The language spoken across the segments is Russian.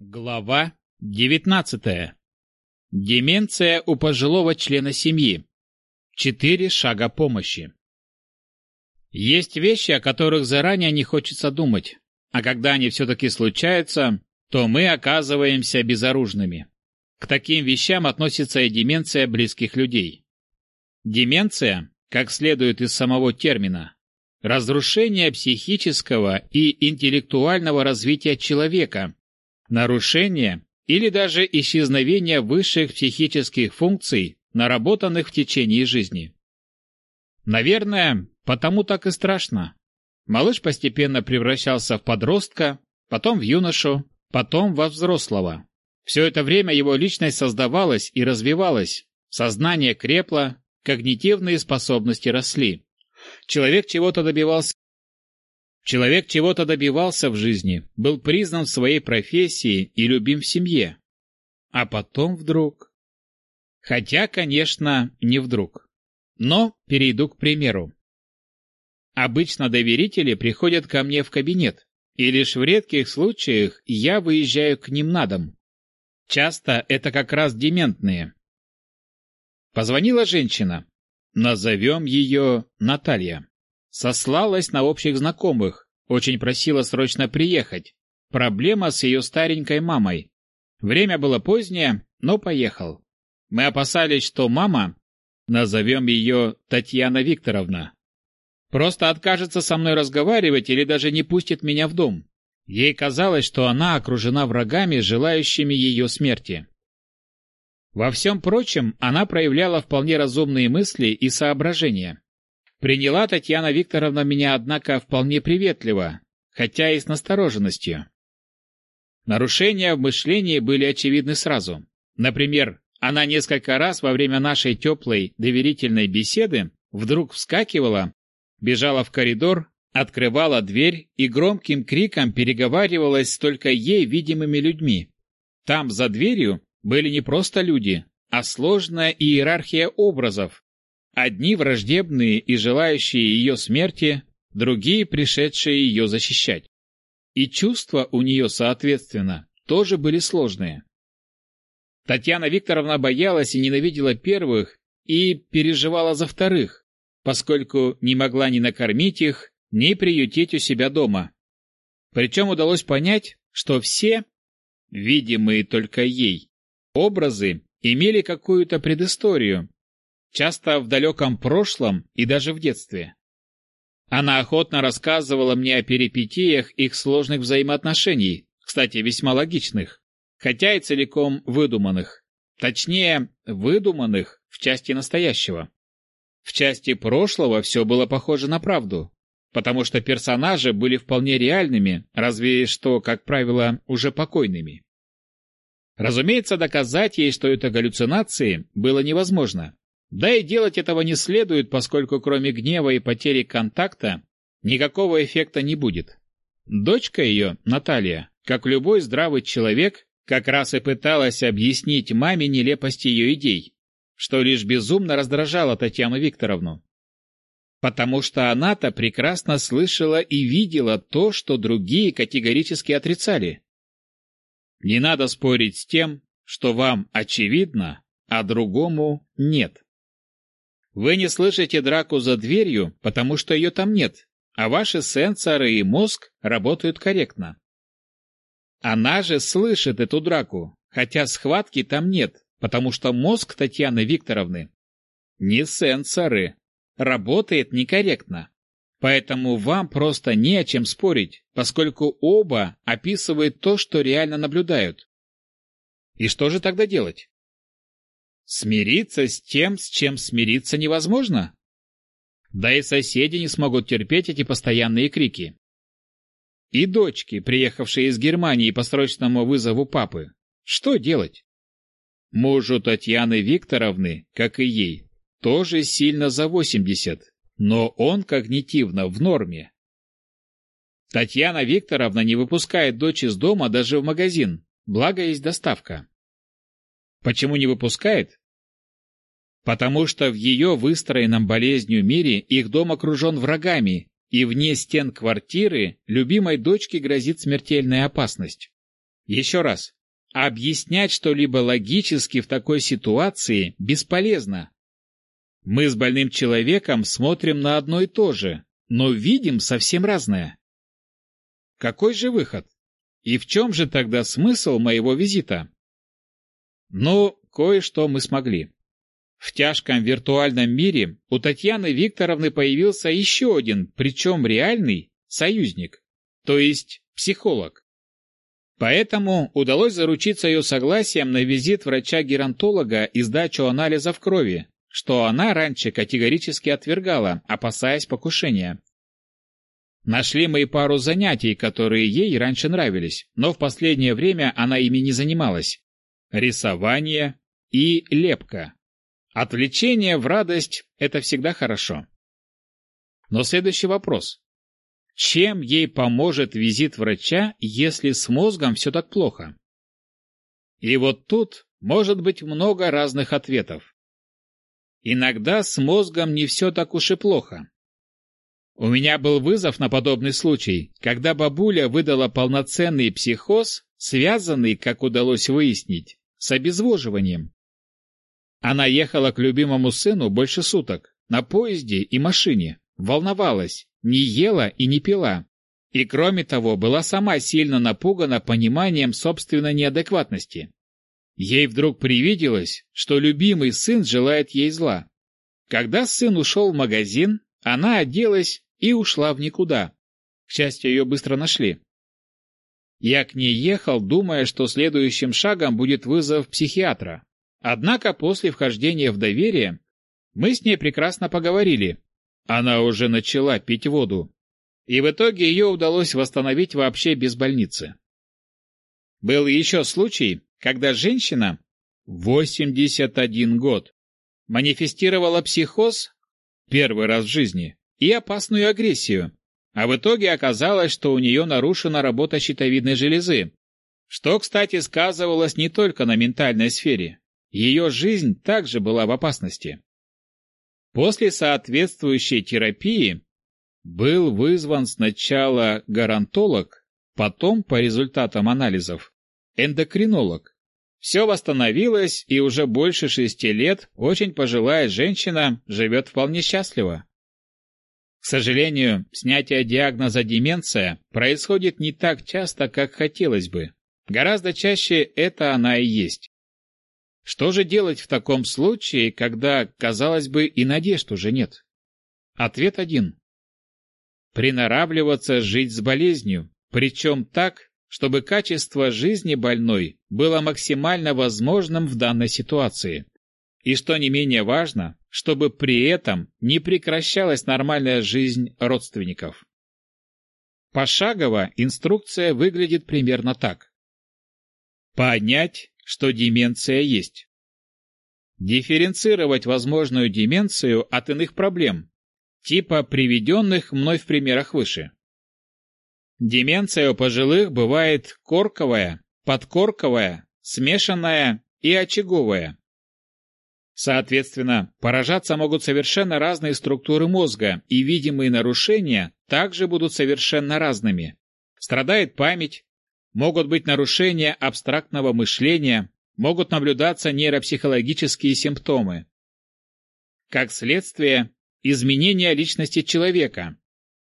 Глава 19. Деменция у пожилого члена семьи. Четыре шага помощи. Есть вещи, о которых заранее не хочется думать, а когда они все-таки случаются, то мы оказываемся безоружными. К таким вещам относится и деменция близких людей. Деменция, как следует из самого термина, разрушение психического и интеллектуального развития человека – нарушение или даже исчезновение высших психических функций, наработанных в течение жизни. Наверное, потому так и страшно. Малыш постепенно превращался в подростка, потом в юношу, потом во взрослого. Все это время его личность создавалась и развивалась, сознание крепло, когнитивные способности росли. Человек чего-то добивался Человек чего-то добивался в жизни, был признан в своей профессии и любим в семье. А потом вдруг... Хотя, конечно, не вдруг. Но перейду к примеру. Обычно доверители приходят ко мне в кабинет, и лишь в редких случаях я выезжаю к ним на дом. Часто это как раз дементные. Позвонила женщина. Назовем ее Наталья. Сослалась на общих знакомых, очень просила срочно приехать. Проблема с ее старенькой мамой. Время было позднее, но поехал. Мы опасались, что мама, назовем ее Татьяна Викторовна, просто откажется со мной разговаривать или даже не пустит меня в дом. Ей казалось, что она окружена врагами, желающими ее смерти. Во всем прочем, она проявляла вполне разумные мысли и соображения. Приняла Татьяна Викторовна меня, однако, вполне приветливо, хотя и с настороженностью. Нарушения в мышлении были очевидны сразу. Например, она несколько раз во время нашей теплой, доверительной беседы вдруг вскакивала, бежала в коридор, открывала дверь и громким криком переговаривалась с только ей видимыми людьми. Там, за дверью, были не просто люди, а сложная иерархия образов, Одни враждебные и желающие ее смерти, другие пришедшие ее защищать. И чувства у нее, соответственно, тоже были сложные. Татьяна Викторовна боялась и ненавидела первых и переживала за вторых, поскольку не могла ни накормить их, ни приютить у себя дома. Причем удалось понять, что все, видимые только ей, образы имели какую-то предысторию, часто в далеком прошлом и даже в детстве. Она охотно рассказывала мне о перипетиях их сложных взаимоотношений, кстати, весьма логичных, хотя и целиком выдуманных. Точнее, выдуманных в части настоящего. В части прошлого все было похоже на правду, потому что персонажи были вполне реальными, разве что, как правило, уже покойными. Разумеется, доказать ей, что это галлюцинации, было невозможно. Да и делать этого не следует, поскольку кроме гнева и потери контакта никакого эффекта не будет. Дочка ее, Наталья, как любой здравый человек, как раз и пыталась объяснить маме нелепость ее идей, что лишь безумно раздражало Татьяну Викторовну. Потому что она-то прекрасно слышала и видела то, что другие категорически отрицали. Не надо спорить с тем, что вам очевидно, а другому нет. Вы не слышите драку за дверью, потому что ее там нет, а ваши сенсоры и мозг работают корректно. Она же слышит эту драку, хотя схватки там нет, потому что мозг Татьяны Викторовны не сенсоры, работает некорректно. Поэтому вам просто не о чем спорить, поскольку оба описывают то, что реально наблюдают. И что же тогда делать? Смириться с тем, с чем смириться невозможно? Да и соседи не смогут терпеть эти постоянные крики. И дочки, приехавшие из Германии по срочному вызову папы, что делать? Мужу Татьяны Викторовны, как и ей, тоже сильно за 80, но он когнитивно в норме. Татьяна Викторовна не выпускает дочь из дома даже в магазин, благо есть доставка. Почему не выпускает? Потому что в ее выстроенном болезнью мире их дом окружен врагами, и вне стен квартиры любимой дочке грозит смертельная опасность. Еще раз. Объяснять что-либо логически в такой ситуации бесполезно. Мы с больным человеком смотрим на одно и то же, но видим совсем разное. Какой же выход? И в чем же тогда смысл моего визита? Ну, кое-что мы смогли. В тяжком виртуальном мире у Татьяны Викторовны появился еще один, причем реальный, союзник, то есть психолог. Поэтому удалось заручиться ее согласием на визит врача-геронтолога и сдачу анализов крови, что она раньше категорически отвергала, опасаясь покушения. Нашли мы и пару занятий, которые ей раньше нравились, но в последнее время она ими не занималась. Рисование и лепка. Отвлечение в радость – это всегда хорошо. Но следующий вопрос. Чем ей поможет визит врача, если с мозгом все так плохо? И вот тут может быть много разных ответов. Иногда с мозгом не все так уж и плохо. У меня был вызов на подобный случай, когда бабуля выдала полноценный психоз, связанный, как удалось выяснить, с обезвоживанием. Она ехала к любимому сыну больше суток, на поезде и машине, волновалась, не ела и не пила. И кроме того, была сама сильно напугана пониманием собственной неадекватности. Ей вдруг привиделось, что любимый сын желает ей зла. Когда сын ушел в магазин, она оделась и ушла в никуда. К счастью, ее быстро нашли. Я к ней ехал, думая, что следующим шагом будет вызов психиатра. Однако после вхождения в доверие мы с ней прекрасно поговорили. Она уже начала пить воду. И в итоге ее удалось восстановить вообще без больницы. Был еще случай, когда женщина, 81 год, манифестировала психоз первый раз в жизни и опасную агрессию, а в итоге оказалось, что у нее нарушена работа щитовидной железы, что, кстати, сказывалось не только на ментальной сфере. Ее жизнь также была в опасности. После соответствующей терапии был вызван сначала гарантолог, потом, по результатам анализов, эндокринолог. Все восстановилось, и уже больше шести лет очень пожилая женщина живет вполне счастливо. Сожалению, снятие диагноза деменция происходит не так часто, как хотелось бы. Гораздо чаще это она и есть. Что же делать в таком случае, когда, казалось бы, и надежд уже нет? Ответ один. Приноравливаться жить с болезнью, причем так, чтобы качество жизни больной было максимально возможным в данной ситуации. И что не менее важно, чтобы при этом не прекращалась нормальная жизнь родственников. Пошагово инструкция выглядит примерно так. Понять, что деменция есть. Дифференцировать возможную деменцию от иных проблем, типа приведенных мной в примерах выше. Деменция у пожилых бывает корковая, подкорковая, смешанная и очаговая. Соответственно, поражаться могут совершенно разные структуры мозга, и видимые нарушения также будут совершенно разными. Страдает память, могут быть нарушения абстрактного мышления, могут наблюдаться нейропсихологические симптомы. Как следствие, изменения личности человека,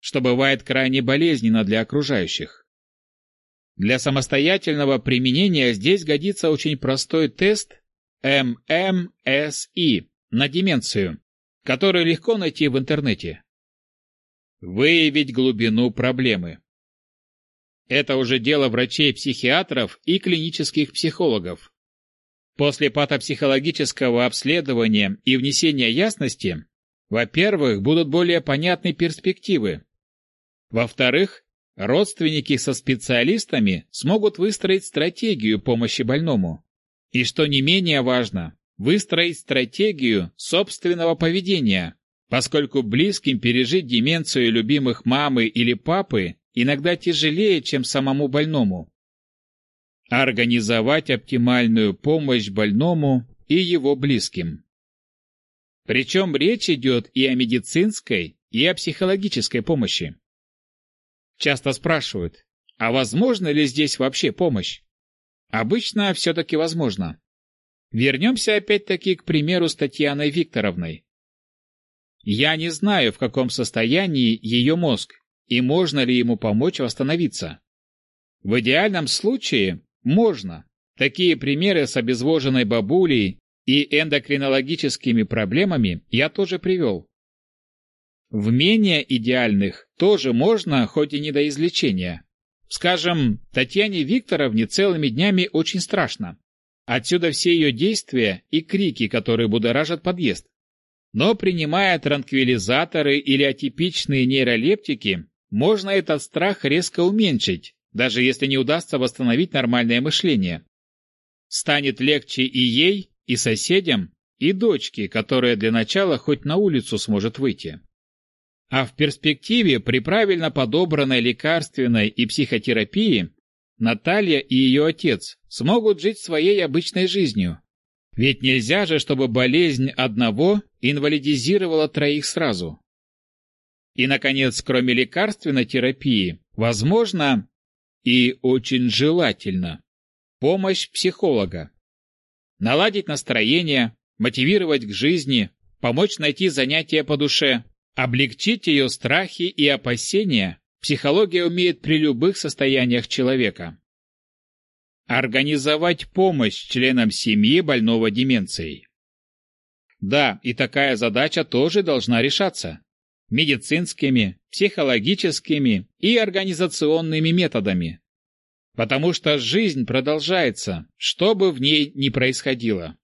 что бывает крайне болезненно для окружающих. Для самостоятельного применения здесь годится очень простой тест ММСИ на деменцию, который легко найти в интернете. Выявить глубину проблемы. Это уже дело врачей-психиатров и клинических психологов. После патопсихологического обследования и внесения ясности, во-первых, будут более понятны перспективы. Во-вторых, родственники со специалистами смогут выстроить стратегию помощи больному. И что не менее важно, выстроить стратегию собственного поведения, поскольку близким пережить деменцию любимых мамы или папы иногда тяжелее, чем самому больному. Организовать оптимальную помощь больному и его близким. Причем речь идет и о медицинской, и о психологической помощи. Часто спрашивают, а возможно ли здесь вообще помощь? Обычно все-таки возможно. Вернемся опять-таки к примеру с Татьяной Викторовной. Я не знаю, в каком состоянии ее мозг, и можно ли ему помочь восстановиться. В идеальном случае можно. Такие примеры с обезвоженной бабулей и эндокринологическими проблемами я тоже привел. В менее идеальных тоже можно, хоть и не до излечения. Скажем, Татьяне Викторовне целыми днями очень страшно. Отсюда все ее действия и крики, которые будоражат подъезд. Но принимая транквилизаторы или атипичные нейролептики, можно этот страх резко уменьшить, даже если не удастся восстановить нормальное мышление. Станет легче и ей, и соседям, и дочке, которая для начала хоть на улицу сможет выйти. А в перспективе при правильно подобранной лекарственной и психотерапии Наталья и ее отец смогут жить своей обычной жизнью. Ведь нельзя же, чтобы болезнь одного инвалидизировала троих сразу. И, наконец, кроме лекарственной терапии, возможно и очень желательно помощь психолога. Наладить настроение, мотивировать к жизни, помочь найти занятия по душе, облегчить ее страхи и опасения психология умеет при любых состояниях человека. Организовать помощь членам семьи больного деменцией. Да, и такая задача тоже должна решаться. Медицинскими, психологическими и организационными методами. Потому что жизнь продолжается, что бы в ней ни происходило.